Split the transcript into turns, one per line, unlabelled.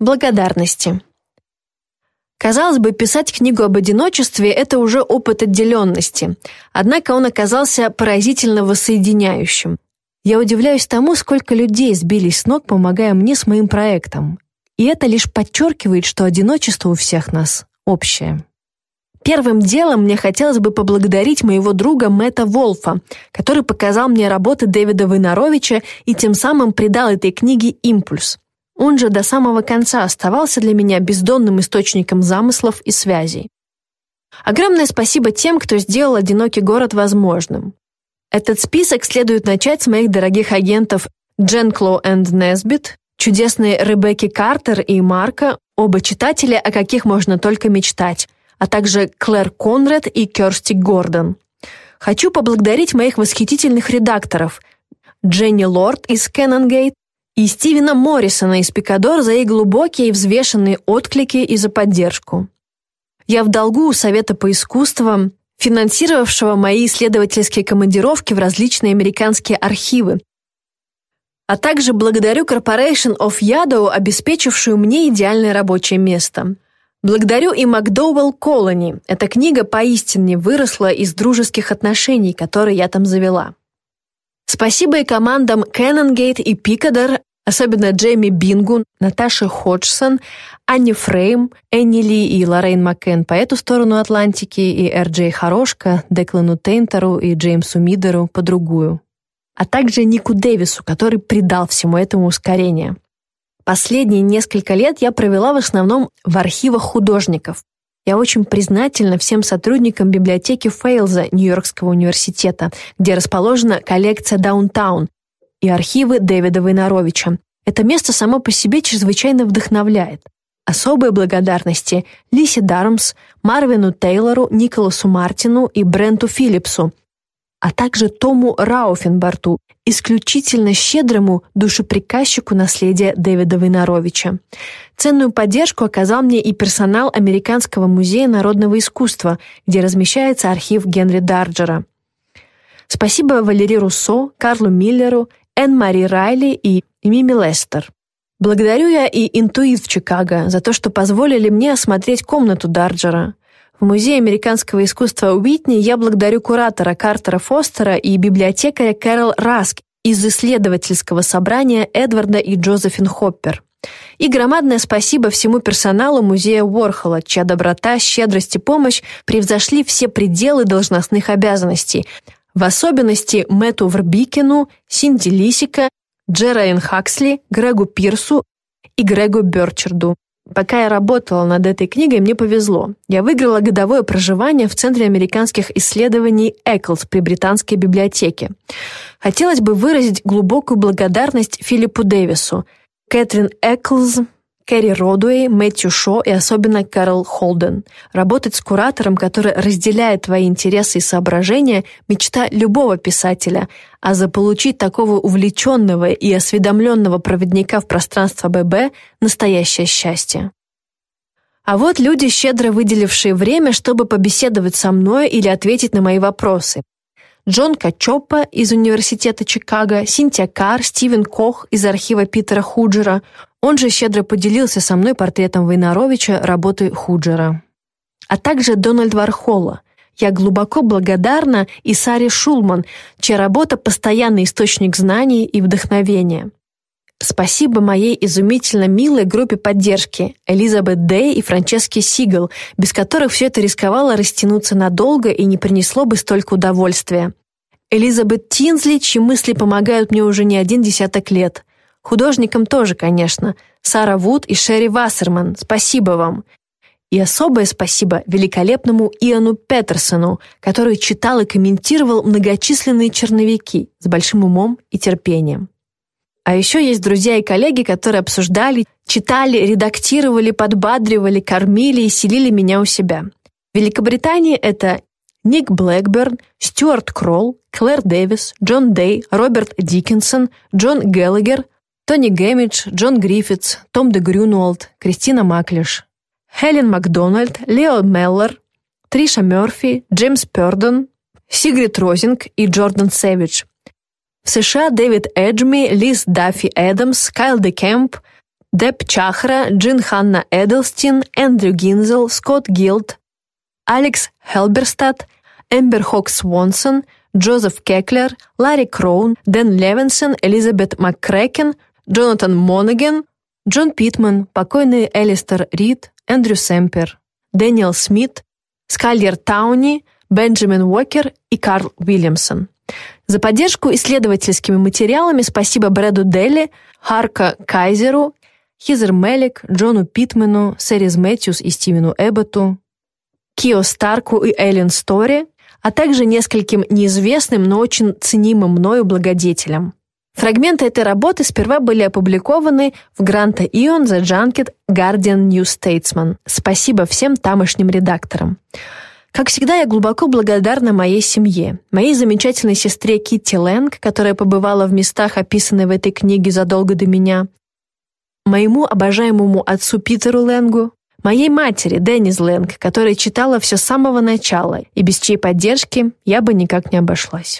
Благодарности. Казалось бы, писать книгу об одиночестве – это уже опыт отделенности. Однако он оказался поразительно воссоединяющим. Я удивляюсь тому, сколько людей сбились с ног, помогая мне с моим проектом. И это лишь подчеркивает, что одиночество у всех нас общее. Первым делом мне хотелось бы поблагодарить моего друга Мэтта Волфа, который показал мне работы Дэвида Войнаровича и тем самым придал этой книге импульс. Он же до самого конца оставался для меня бездонным источником замыслов и связей. Огромное спасибо тем, кто сделал «Одинокий город» возможным. Этот список следует начать с моих дорогих агентов Джен Кло энд Несбит, чудесные Ребекки Картер и Марка, оба читатели, о каких можно только мечтать, а также Клэр Конрад и Керсти Гордон. Хочу поблагодарить моих восхитительных редакторов Дженни Лорд из Кеннонгейт, и Стивена Моррисона из Пикадор за их глубокие и взвешенные отклики и за поддержку. Я в долгу у Совета по искусствам, финансировавшего мои исследовательские командировки в различные американские архивы, а также благодарю Corporation of Yaddo, обеспечившую мне идеальное рабочее место. Благодарю и Макдоуэлл Колони. Эта книга поистине выросла из дружеских отношений, которые я там завела. Спасибо и командам Canongate и Пикадор, особенно Джейми Бингу, Наташе Ходжсон, Анне Фрейм, Энни Ли и Лоррейн Маккен по эту сторону Атлантики и Эр Джей Хорошка, Деклану Тейнтеру и Джеймсу Мидеру по другую. А также Нику Дэвису, который придал всему этому ускорение. Последние несколько лет я провела в основном в архивах художников, я очень признательна всем сотрудникам библиотеки Фейлза Нью-Йоркского университета, где расположена коллекция Даунтаун и архивы Дэвида Войнаровича. Это место само по себе чрезвычайно вдохновляет. Особые благодарности Лисе Дармс, Марвину Тейлору, Николасу Мартину и Бренту Филлипсу, а также Тому Рауфенбарту, исключительно щедрому душеприказчику наследия Дэвида Войнаровича. Ценную поддержку оказал мне и персонал Американского музея народного искусства, где размещается архив Генри Дарджера. Спасибо Валерии Руссо, Карлу Миллеру, Энн-Мари Райли и Мими Лестер. Благодарю я и Интуит в Чикаго за то, что позволили мне осмотреть комнату Дарджера. В Музее американского искусства Уитни я благодарю куратора Картера Фостера и библиотекаря Кэрол Раск из исследовательского собрания Эдварда и Джозефин Хоппер. И громадное спасибо всему персоналу музея Уорхола, чья доброта, щедрость и помощь превзошли все пределы должностных обязанностей, в особенности Мэтту Вербикину, Синди Лисика, Джерайн Хаксли, Грегу Пирсу и Грегу Берчерду. Пока я работала над этой книгой, мне повезло. Я выиграла годовое проживание в Центре американских исследований Эклс при Британской библиотеке. Хотелось бы выразить глубокую благодарность Филиппу Дэвису, Кэтрин Эклз, Кэрри Родуэй, Мэтью Шо и особенно Кэрол Холден. Работать с куратором, который разделяет твои интересы и соображения, мечта любого писателя, а заполучить такого увлеченного и осведомленного проводника в пространство ББ – настоящее счастье. А вот люди, щедро выделившие время, чтобы побеседовать со мной или ответить на мои вопросы. Джон Качоппа из Университета Чикаго, Синтия Кар, Стивен Кох из архива Питера Худжера. Он же щедро поделился со мной портретом Войнаровича работы Худжера. А также Дональд Вархола. Я глубоко благодарна и Саре Шулман, чья работа – постоянный источник знаний и вдохновения. Спасибо моей изумительно милой группе поддержки Элизабет Дэй и Франчески Сигал, без которых все это рисковало растянуться надолго и не принесло бы столько удовольствия. Элизабет Тинзли, чьи мысли помогают мне уже не один десяток лет. Художникам тоже, конечно. Сара Вуд и Шерри Вассерман, спасибо вам. И особое спасибо великолепному Иану Петерсону, который читал и комментировал многочисленные черновики с большим умом и терпением. А еще есть друзья и коллеги, которые обсуждали, читали, редактировали, подбадривали, кормили и селили меня у себя. В Великобритании это Ник Блэкберн, Стюарт Кролл, Клэр Дэвис, Джон Дэй, Роберт Диккенсон, Джон Геллагер, Тони Гэмидж, Джон Гриффитс, Том де Грюнуолд, Кристина Маклиш, Хелен Макдональд, Лео Меллер, Триша Мерфи, Джеймс Пёрдон, Сигрид Розинг и Джордан Сэвидж. В США Дэвид Эджми, Лиз Даффи Эдамс, Кайл Де Кемп, Деб Чахра, Джин Ханна Эдлстин, Эндрю Гинзел, Скотт Гилд, Алекс Хелберстад, Эмбер Хокс Свонсон, Джозеф Кеклер, Ларри Кроун, Дэн Левинсон, Элизабет МакКрэкен, Джонатан Монаган, Джон Питман, покойный Элистер Рид, Эндрю Семпер, Дэниел Смит, Скальер Тауни, Бенджамин Уокер и Карл Уильямсон. За поддержку исследовательскими материалами спасибо Брэду Делли, Харка Кайзеру, Хизер Мелик, Джону Питмену, Сэриз Мэтьюс и Стивену Эбботу, Кио Старку и Эллен Стори, а также нескольким неизвестным, но очень ценимым мною благодетелям. Фрагменты этой работы сперва были опубликованы в Гранта Ион The Junket Guardian New Statesman. Спасибо всем тамошним редакторам. Как всегда, я глубоко благодарна моей семье, моей замечательной сестре Китти Лэнг, которая побывала в местах, описанных в этой книге задолго до меня, моему обожаемому отцу Питеру Лэнгу, моей матери Деннис Лэнг, которая читала все с самого начала, и без чьей поддержки я бы никак не обошлась.